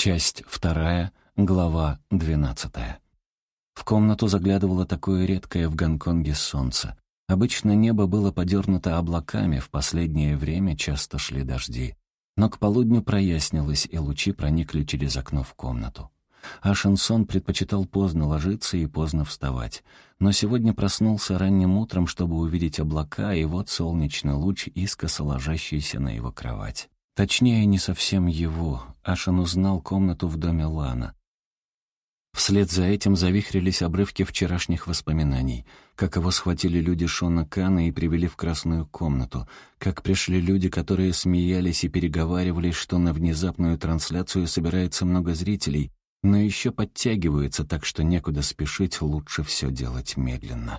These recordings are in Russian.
Часть вторая, глава двенадцатая. В комнату заглядывало такое редкое в Гонконге солнце. Обычно небо было подернуто облаками, в последнее время часто шли дожди. Но к полудню прояснилось, и лучи проникли через окно в комнату. А Шансон предпочитал поздно ложиться и поздно вставать. Но сегодня проснулся ранним утром, чтобы увидеть облака, и вот солнечный луч, искоса ложащийся на его кровать. Точнее, не совсем его. Ашан узнал комнату в доме Лана. Вслед за этим завихрились обрывки вчерашних воспоминаний. Как его схватили люди Шона Кана и привели в красную комнату. Как пришли люди, которые смеялись и переговаривались, что на внезапную трансляцию собирается много зрителей, но еще подтягиваются, так что некуда спешить, лучше все делать медленно.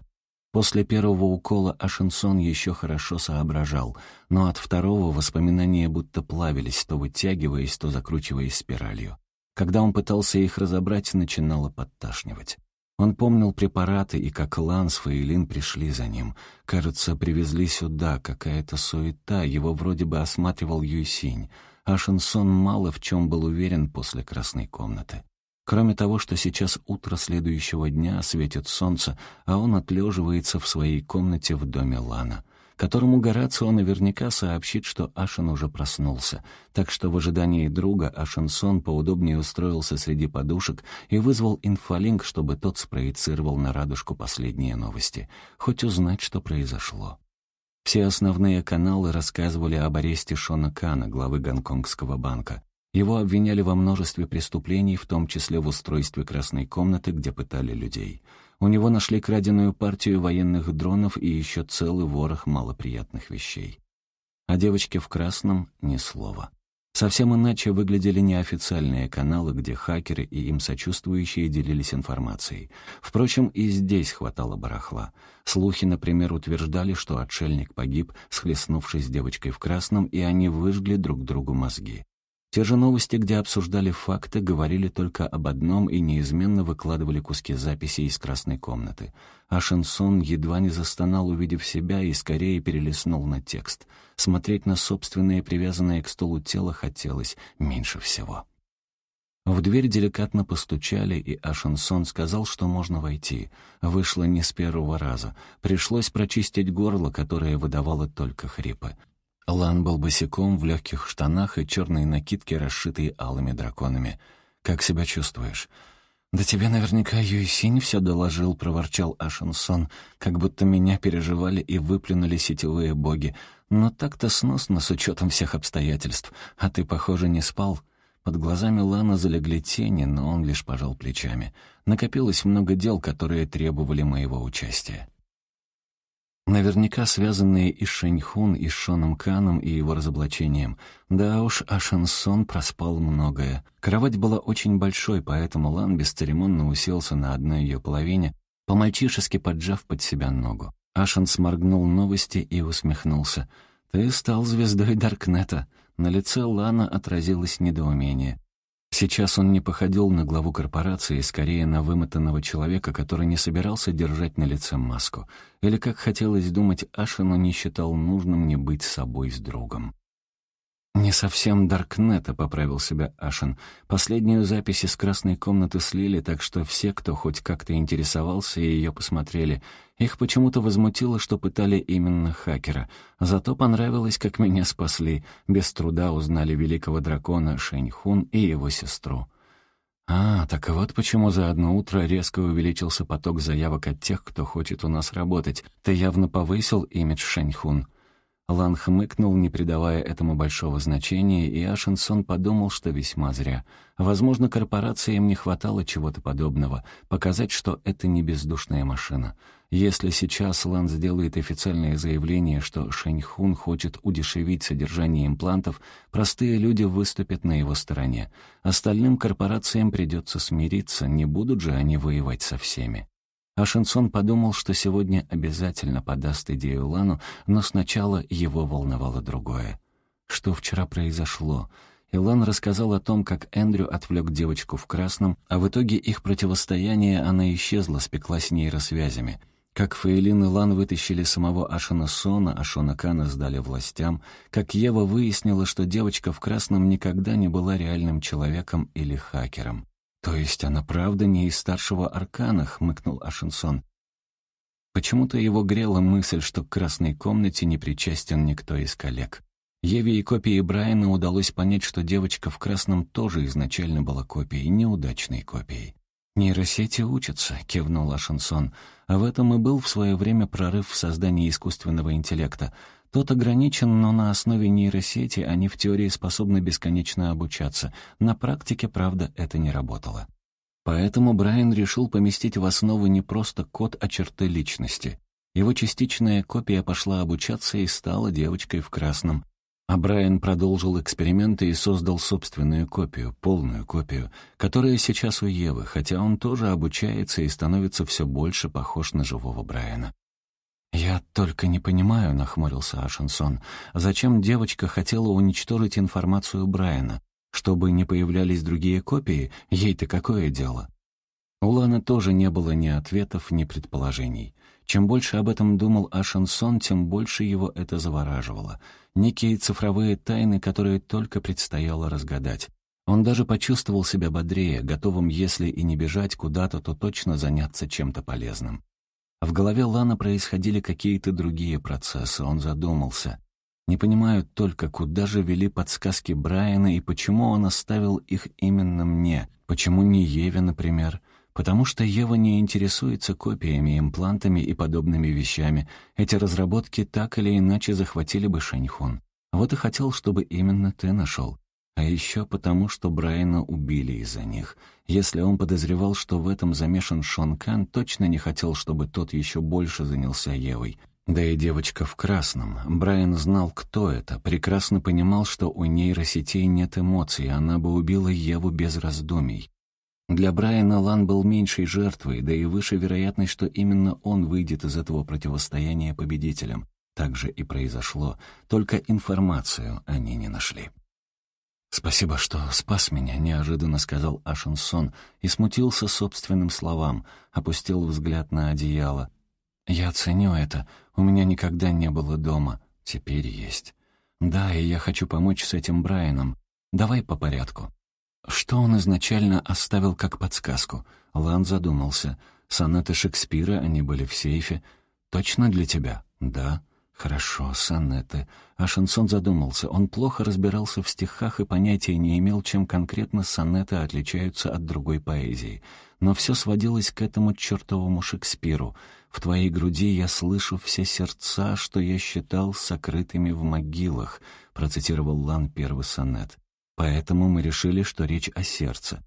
После первого укола Ашенсон еще хорошо соображал, но от второго воспоминания будто плавились, то вытягиваясь, то закручиваясь спиралью. Когда он пытался их разобрать, начинало подташнивать. Он помнил препараты и как Ланс Фаэлин пришли за ним. Кажется, привезли сюда, какая-то суета, его вроде бы осматривал Юйсинь. Ашенсон мало в чем был уверен после красной комнаты. Кроме того, что сейчас утро следующего дня, светит солнце, а он отлеживается в своей комнате в доме Лана, которому Горацио наверняка сообщит, что Ашен уже проснулся. Так что в ожидании друга Ашенсон поудобнее устроился среди подушек и вызвал инфолинк, чтобы тот спроецировал на радужку последние новости, хоть узнать, что произошло. Все основные каналы рассказывали об аресте Шона Кана, главы Гонконгского банка. Его обвиняли во множестве преступлений, в том числе в устройстве красной комнаты, где пытали людей. У него нашли краденую партию военных дронов и еще целый ворох малоприятных вещей. О девочке в красном — ни слова. Совсем иначе выглядели неофициальные каналы, где хакеры и им сочувствующие делились информацией. Впрочем, и здесь хватало барахла. Слухи, например, утверждали, что отшельник погиб, схлестнувшись с девочкой в красном, и они выжгли друг другу мозги. Те же новости, где обсуждали факты, говорили только об одном и неизменно выкладывали куски записей из красной комнаты. А Шансон едва не застонал, увидев себя, и скорее перелистнул на текст. Смотреть на собственное привязанное к столу тело хотелось меньше всего. В дверь деликатно постучали, и Ашансон сказал, что можно войти. Вышло не с первого раза. Пришлось прочистить горло, которое выдавало только хрипы. Лан был босиком в легких штанах и черной накидке, расшитой алыми драконами. «Как себя чувствуешь?» «Да тебе наверняка Юйсинь все доложил», — проворчал Ашенсон, как будто меня переживали и выплюнули сетевые боги. «Но так-то сносно с учетом всех обстоятельств. А ты, похоже, не спал». Под глазами Лана залегли тени, но он лишь пожал плечами. Накопилось много дел, которые требовали моего участия. Наверняка связанные и Шэньхун, и Шоном Каном, и его разоблачением. Да уж, а Шансон проспал многое. Кровать была очень большой, поэтому Лан бесцеремонно уселся на одной ее половине, по-мальчишески поджав под себя ногу. Ашан сморгнул новости и усмехнулся. «Ты стал звездой Даркнета». На лице Лана отразилось недоумение. Сейчас он не походил на главу корпорации, скорее на вымотанного человека, который не собирался держать на лице маску. Или, как хотелось думать, Ашину не считал нужным не быть собой с другом. «Не совсем Даркнета», — поправил себя Ашин. «Последнюю запись из красной комнаты слили, так что все, кто хоть как-то интересовался, ее посмотрели. Их почему-то возмутило, что пытали именно хакера. Зато понравилось, как меня спасли. Без труда узнали великого дракона Шэньхун и его сестру». «А, так вот почему за одно утро резко увеличился поток заявок от тех, кто хочет у нас работать. Ты явно повысил имидж Шэньхун». Лан хмыкнул, не придавая этому большого значения, и Ашенсон подумал, что весьма зря. Возможно, корпорациям не хватало чего-то подобного, показать, что это не бездушная машина. Если сейчас Лан сделает официальное заявление, что Шэньхун хочет удешевить содержание имплантов, простые люди выступят на его стороне. Остальным корпорациям придется смириться, не будут же они воевать со всеми. А Шинсон подумал, что сегодня обязательно подаст идею Лану, но сначала его волновало другое. Что вчера произошло? Илан рассказал о том, как Эндрю отвлек девочку в красном, а в итоге их противостояние она исчезла, спеклась нейросвязями. Как Фейлин и Лан вытащили самого Ашана Сона, а Шона Кана сдали властям, как Ева выяснила, что девочка в красном никогда не была реальным человеком или хакером. «То есть она правда не из старшего аркана?» — хмыкнул Ашинсон. Почему-то его грела мысль, что к красной комнате не причастен никто из коллег. Еве и копии Брайана удалось понять, что девочка в красном тоже изначально была копией, неудачной копией. «Нейросети учатся», — кивнул Ашинсон. «А в этом и был в свое время прорыв в создании искусственного интеллекта. Тот ограничен, но на основе нейросети они в теории способны бесконечно обучаться. На практике, правда, это не работало. Поэтому Брайан решил поместить в основу не просто код, а черты личности. Его частичная копия пошла обучаться и стала девочкой в красном. А Брайан продолжил эксперименты и создал собственную копию, полную копию, которая сейчас у Евы, хотя он тоже обучается и становится все больше похож на живого Брайана. «Я только не понимаю», — нахмурился Ашенсон, «зачем девочка хотела уничтожить информацию Брайана? Чтобы не появлялись другие копии, ей-то какое дело?» У Ланы тоже не было ни ответов, ни предположений. Чем больше об этом думал Ашенсон, тем больше его это завораживало. Некие цифровые тайны, которые только предстояло разгадать. Он даже почувствовал себя бодрее, готовым, если и не бежать куда-то, то точно заняться чем-то полезным. В голове Лана происходили какие-то другие процессы, он задумался. Не понимаю только, куда же вели подсказки Брайана и почему он оставил их именно мне, почему не Еве, например. Потому что Ева не интересуется копиями, имплантами и подобными вещами. Эти разработки так или иначе захватили бы Шаньхун. Вот и хотел, чтобы именно ты нашел. А еще потому, что Брайана убили из-за них. Если он подозревал, что в этом замешан Шон Кан, точно не хотел, чтобы тот еще больше занялся Евой. Да и девочка в красном. Брайан знал, кто это, прекрасно понимал, что у нейросетей нет эмоций, она бы убила Еву без раздумий. Для Брайана Лан был меньшей жертвой, да и выше вероятность, что именно он выйдет из этого противостояния победителем. Так же и произошло, только информацию они не нашли. «Спасибо, что спас меня», — неожиданно сказал Ашенсон и смутился собственным словам, опустил взгляд на одеяло. «Я ценю это. У меня никогда не было дома. Теперь есть. Да, и я хочу помочь с этим Брайаном. Давай по порядку». Что он изначально оставил как подсказку? Лан задумался. Сонеты Шекспира, они были в сейфе. «Точно для тебя?» «Да». Хорошо, сонеты. А Шансон задумался. Он плохо разбирался в стихах и понятия не имел, чем конкретно сонеты отличаются от другой поэзии. Но все сводилось к этому чертовому Шекспиру. «В твоей груди я слышу все сердца, что я считал сокрытыми в могилах», процитировал Лан первый сонет. «Поэтому мы решили, что речь о сердце».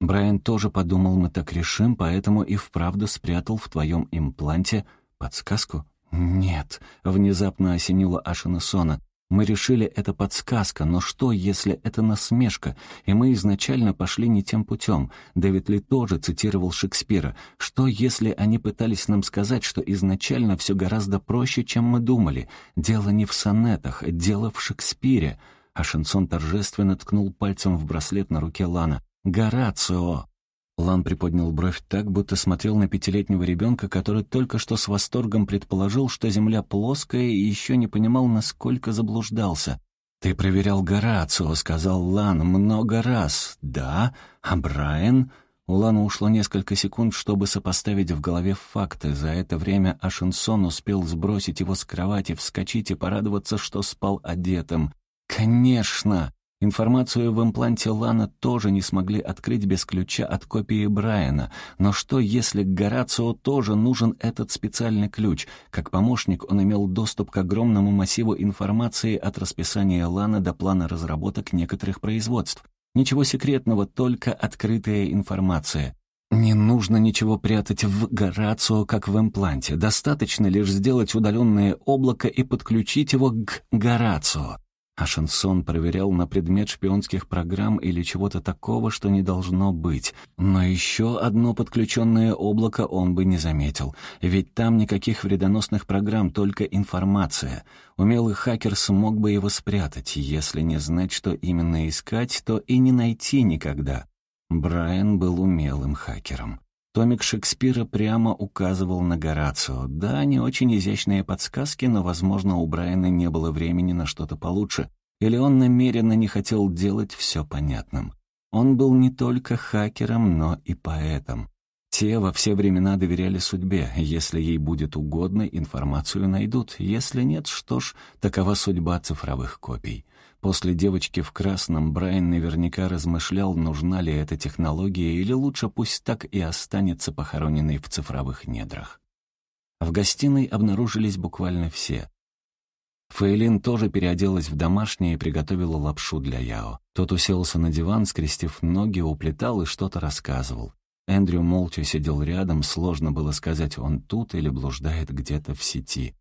Брайан тоже подумал, мы так решим, поэтому и вправду спрятал в твоем импланте подсказку. «Нет», — внезапно осенила Ашина Сона. «Мы решили, это подсказка, но что, если это насмешка, и мы изначально пошли не тем путем? Дэвид Ли тоже цитировал Шекспира. Что, если они пытались нам сказать, что изначально все гораздо проще, чем мы думали? Дело не в сонетах, дело в Шекспире». Ашинсон торжественно ткнул пальцем в браслет на руке Лана. «Горацио!» Лан приподнял бровь так, будто смотрел на пятилетнего ребенка, который только что с восторгом предположил, что Земля плоская и еще не понимал, насколько заблуждался. «Ты проверял Горацио», — сказал Лан, — «много раз». «Да? А Брайан?» У Лана ушло несколько секунд, чтобы сопоставить в голове факты. За это время Ашинсон успел сбросить его с кровати, вскочить и порадоваться, что спал одетым. «Конечно!» Информацию в импланте Лана тоже не смогли открыть без ключа от копии Брайана. Но что, если Горацио тоже нужен этот специальный ключ? Как помощник он имел доступ к огромному массиву информации от расписания Лана до плана разработок некоторых производств. Ничего секретного, только открытая информация. Не нужно ничего прятать в Горацио, как в импланте. Достаточно лишь сделать удаленное облако и подключить его к Горацио. А Шансон проверял на предмет шпионских программ или чего-то такого, что не должно быть. Но еще одно подключенное облако он бы не заметил. Ведь там никаких вредоносных программ, только информация. Умелый хакер смог бы его спрятать. Если не знать, что именно искать, то и не найти никогда. Брайан был умелым хакером. Томик Шекспира прямо указывал на Горацио. Да, не очень изящные подсказки, но, возможно, у Брайана не было времени на что-то получше, или он намеренно не хотел делать все понятным. Он был не только хакером, но и поэтом. Те во все времена доверяли судьбе. Если ей будет угодно, информацию найдут. Если нет, что ж, такова судьба цифровых копий. После девочки в красном Брайан наверняка размышлял, нужна ли эта технология, или лучше пусть так и останется похороненной в цифровых недрах. В гостиной обнаружились буквально все. Фейлин тоже переоделась в домашнее и приготовила лапшу для Яо. Тот уселся на диван, скрестив ноги, уплетал и что-то рассказывал. Эндрю молча сидел рядом, сложно было сказать, он тут или блуждает где-то в сети.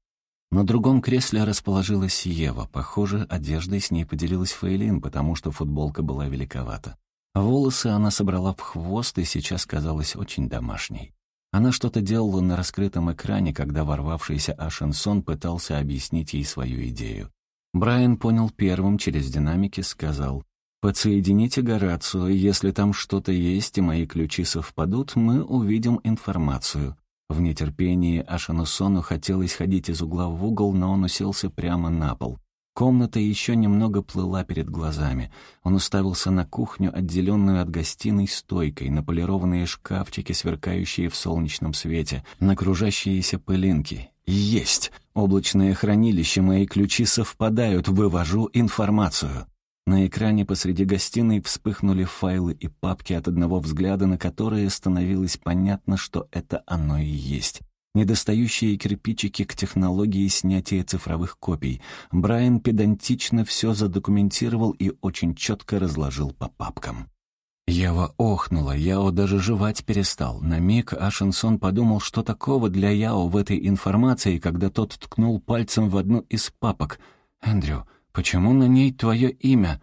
На другом кресле расположилась Ева. Похоже, одеждой с ней поделилась Фейлин, потому что футболка была великовата. Волосы она собрала в хвост и сейчас казалась очень домашней. Она что-то делала на раскрытом экране, когда ворвавшийся Ашенсон пытался объяснить ей свою идею. Брайан понял первым через динамики, сказал, «Подсоедините Горацию, если там что-то есть и мои ключи совпадут, мы увидим информацию. В нетерпении Ашанусону хотелось ходить из угла в угол, но он уселся прямо на пол. Комната еще немного плыла перед глазами. Он уставился на кухню, отделенную от гостиной стойкой, на полированные шкафчики, сверкающие в солнечном свете, на кружащиеся пылинки. «Есть! Облачное хранилище, мои ключи совпадают, вывожу информацию!» На экране посреди гостиной вспыхнули файлы и папки от одного взгляда, на которые становилось понятно, что это оно и есть. Недостающие кирпичики к технологии снятия цифровых копий. Брайан педантично все задокументировал и очень четко разложил по папкам. Ява охнула, Яо даже жевать перестал. На миг Ашенсон подумал, что такого для Яо в этой информации, когда тот ткнул пальцем в одну из папок. «Эндрю, «Почему на ней твое имя?»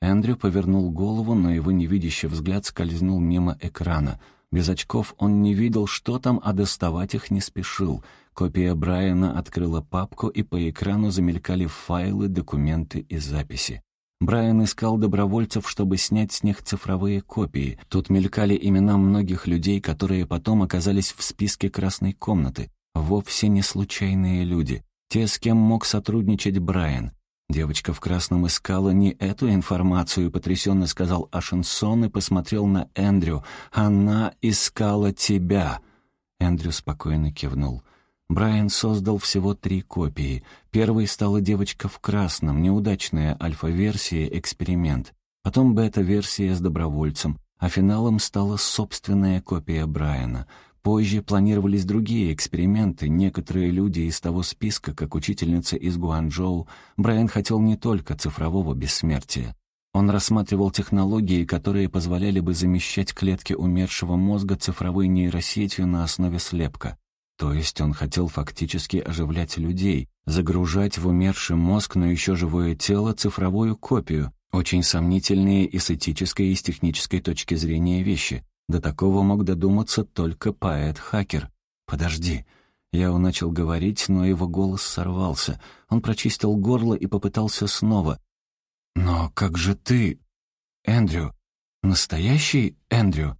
Эндрю повернул голову, но его невидящий взгляд скользнул мимо экрана. Без очков он не видел, что там, а доставать их не спешил. Копия Брайана открыла папку, и по экрану замелькали файлы, документы и записи. Брайан искал добровольцев, чтобы снять с них цифровые копии. Тут мелькали имена многих людей, которые потом оказались в списке красной комнаты. Вовсе не случайные люди. Те, с кем мог сотрудничать Брайан. Девочка в красном искала не эту информацию, потрясенно сказал Ашенсон и посмотрел на Эндрю. Она искала тебя. Эндрю спокойно кивнул. Брайан создал всего три копии. Первой стала девочка в красном, неудачная альфа-версия, эксперимент. Потом бета-версия с добровольцем, а финалом стала собственная копия Брайана. Позже планировались другие эксперименты. Некоторые люди из того списка, как учительница из Гуанчжоу, Брайан хотел не только цифрового бессмертия. Он рассматривал технологии, которые позволяли бы замещать клетки умершего мозга цифровой нейросетью на основе слепка. То есть он хотел фактически оживлять людей, загружать в умерший мозг, но еще живое тело, цифровую копию, очень сомнительные и с этической, и с технической точки зрения вещи. До такого мог додуматься только поэт-хакер. «Подожди». Я начал говорить, но его голос сорвался. Он прочистил горло и попытался снова. «Но как же ты, Эндрю? Настоящий Эндрю?»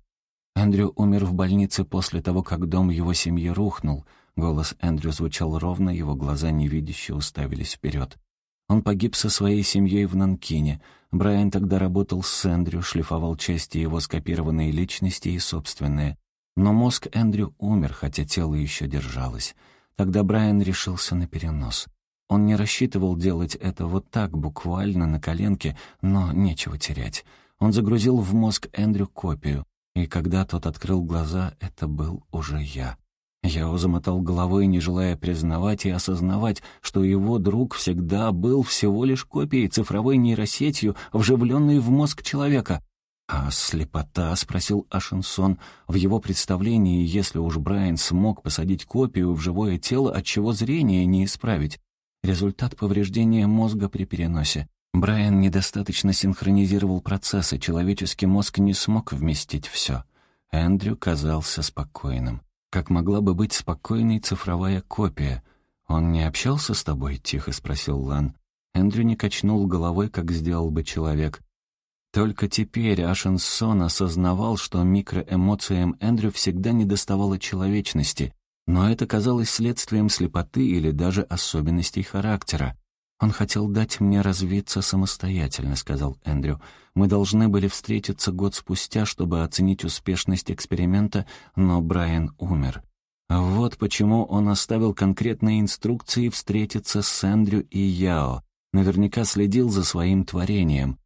Эндрю умер в больнице после того, как дом его семьи рухнул. Голос Эндрю звучал ровно, его глаза невидяще уставились вперед. Он погиб со своей семьей в Нанкине. Брайан тогда работал с Эндрю, шлифовал части его скопированной личности и собственные. Но мозг Эндрю умер, хотя тело еще держалось. Тогда Брайан решился на перенос. Он не рассчитывал делать это вот так, буквально, на коленке, но нечего терять. Он загрузил в мозг Эндрю копию, и когда тот открыл глаза, это был уже я. Я замотал головой, не желая признавать и осознавать, что его друг всегда был всего лишь копией цифровой нейросетью, вживленной в мозг человека. «А слепота?» — спросил Ашенсон. В его представлении, если уж Брайан смог посадить копию в живое тело, отчего зрение не исправить? Результат повреждения мозга при переносе. Брайан недостаточно синхронизировал процессы, человеческий мозг не смог вместить все. Эндрю казался спокойным как могла бы быть спокойной цифровая копия. «Он не общался с тобой?» — тихо спросил Лан. Эндрю не качнул головой, как сделал бы человек. Только теперь Ашенсон осознавал, что микроэмоциям Эндрю всегда недоставало человечности, но это казалось следствием слепоты или даже особенностей характера. «Он хотел дать мне развиться самостоятельно», — сказал Эндрю. «Мы должны были встретиться год спустя, чтобы оценить успешность эксперимента, но Брайан умер. Вот почему он оставил конкретные инструкции встретиться с Эндрю и Яо. Наверняка следил за своим творением.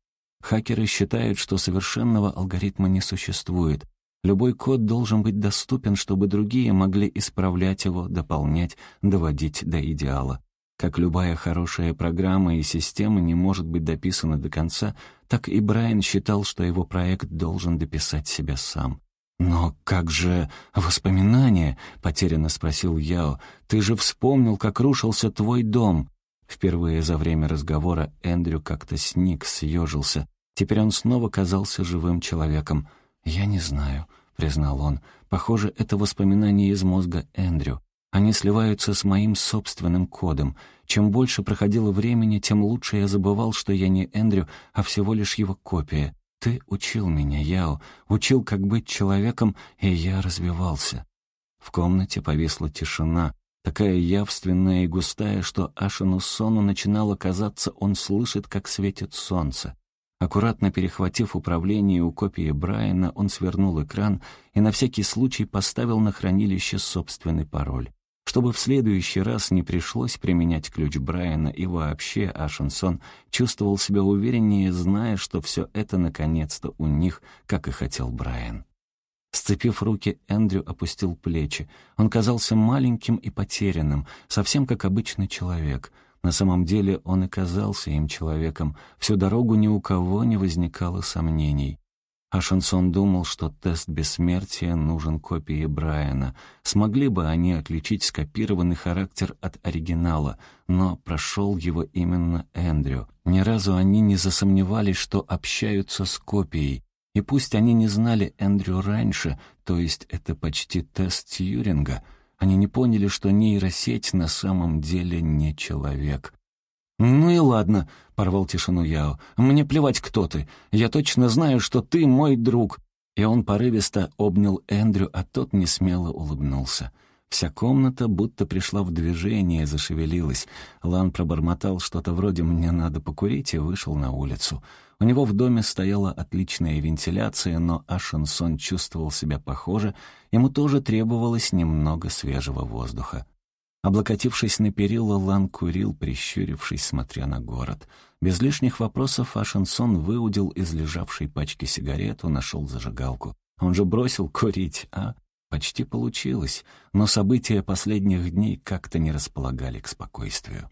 Хакеры считают, что совершенного алгоритма не существует. Любой код должен быть доступен, чтобы другие могли исправлять его, дополнять, доводить до идеала. Как любая хорошая программа и система не может быть дописана до конца, так и Брайан считал, что его проект должен дописать себя сам. «Но как же воспоминания?» — потерянно спросил Яо. «Ты же вспомнил, как рушился твой дом». Впервые за время разговора Эндрю как-то сник, съежился. Теперь он снова казался живым человеком. «Я не знаю», — признал он. «Похоже, это воспоминания из мозга Эндрю. Они сливаются с моим собственным кодом. Чем больше проходило времени, тем лучше я забывал, что я не Эндрю, а всего лишь его копия. Ты учил меня, Яо, учил, как быть человеком, и я развивался». В комнате повисла тишина, такая явственная и густая, что Ашину Сону начинало казаться, он слышит, как светит солнце. Аккуратно перехватив управление у копии Брайана, он свернул экран и на всякий случай поставил на хранилище собственный пароль. Чтобы в следующий раз не пришлось применять ключ Брайана и вообще Ашенсон чувствовал себя увереннее, зная, что все это наконец-то у них, как и хотел Брайан. Сцепив руки, Эндрю опустил плечи. Он казался маленьким и потерянным, совсем как обычный человек — на самом деле он и казался им человеком. Всю дорогу ни у кого не возникало сомнений. А Шансон думал, что тест бессмертия нужен копии Брайана. Смогли бы они отличить скопированный характер от оригинала, но прошел его именно Эндрю. Ни разу они не засомневались, что общаются с копией. И пусть они не знали Эндрю раньше, то есть это почти тест Тьюринга — они не поняли, что нейросеть на самом деле не человек. «Ну и ладно», — порвал тишину Яо. «Мне плевать, кто ты. Я точно знаю, что ты мой друг». И он порывисто обнял Эндрю, а тот несмело улыбнулся. Вся комната будто пришла в движение, зашевелилась. Лан пробормотал что-то вроде «мне надо покурить» и вышел на улицу. У него в доме стояла отличная вентиляция, но Ашенсон чувствовал себя похоже, ему тоже требовалось немного свежего воздуха. Облокотившись на перила, Лан курил, прищурившись, смотря на город. Без лишних вопросов Ашенсон выудил из лежавшей пачки сигарету, нашел зажигалку. Он же бросил курить, а? Почти получилось, но события последних дней как-то не располагали к спокойствию.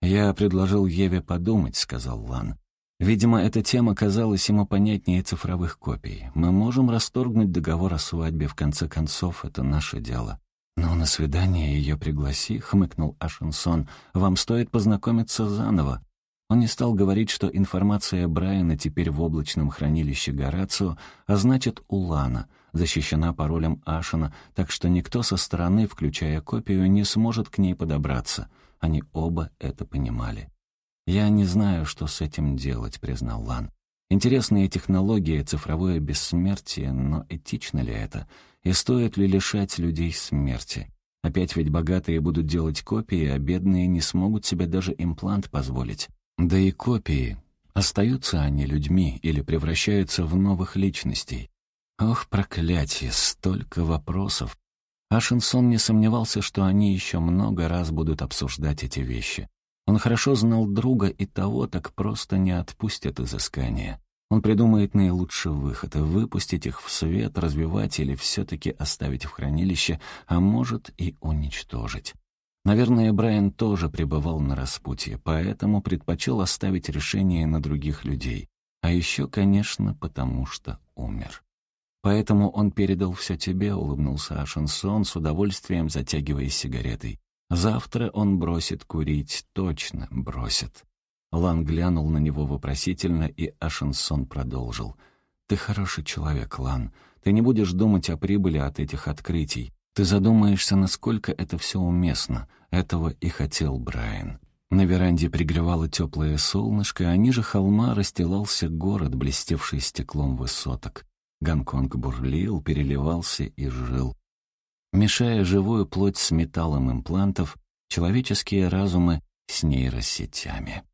«Я предложил Еве подумать», — сказал Лан. Видимо, эта тема казалась ему понятнее цифровых копий. Мы можем расторгнуть договор о свадьбе, в конце концов, это наше дело. «Но на свидание ее пригласи», — хмыкнул Ашенсон. «Вам стоит познакомиться заново». Он не стал говорить, что информация Брайана теперь в облачном хранилище Горацио, а значит, у Лана, защищена паролем Ашена, так что никто со стороны, включая копию, не сможет к ней подобраться. Они оба это понимали. «Я не знаю, что с этим делать», — признал Лан. «Интересные технологии, цифровое бессмертие, но этично ли это? И стоит ли лишать людей смерти? Опять ведь богатые будут делать копии, а бедные не смогут себе даже имплант позволить. Да и копии. Остаются они людьми или превращаются в новых личностей? Ох, проклятие, столько вопросов. Ашинсон не сомневался, что они еще много раз будут обсуждать эти вещи. Он хорошо знал друга, и того так просто не отпустят изыскания. Он придумает наилучший выход — выпустить их в свет, развивать или все-таки оставить в хранилище, а может и уничтожить. Наверное, Брайан тоже пребывал на распутье, поэтому предпочел оставить решение на других людей. А еще, конечно, потому что умер. Поэтому он передал все тебе, улыбнулся Ашенсон, с удовольствием затягиваясь сигаретой. Завтра он бросит курить, точно бросит. Лан глянул на него вопросительно, и Ашенсон продолжил. «Ты хороший человек, Лан. Ты не будешь думать о прибыли от этих открытий. Ты задумаешься, насколько это все уместно. Этого и хотел Брайан». На веранде пригревало теплое солнышко, а ниже холма расстилался город, блестевший стеклом высоток. Гонконг бурлил, переливался и жил. Мешая живую плоть с металлом имплантов, человеческие разумы с нейросетями.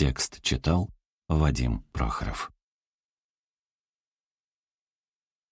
Текст читал Вадим Прохоров.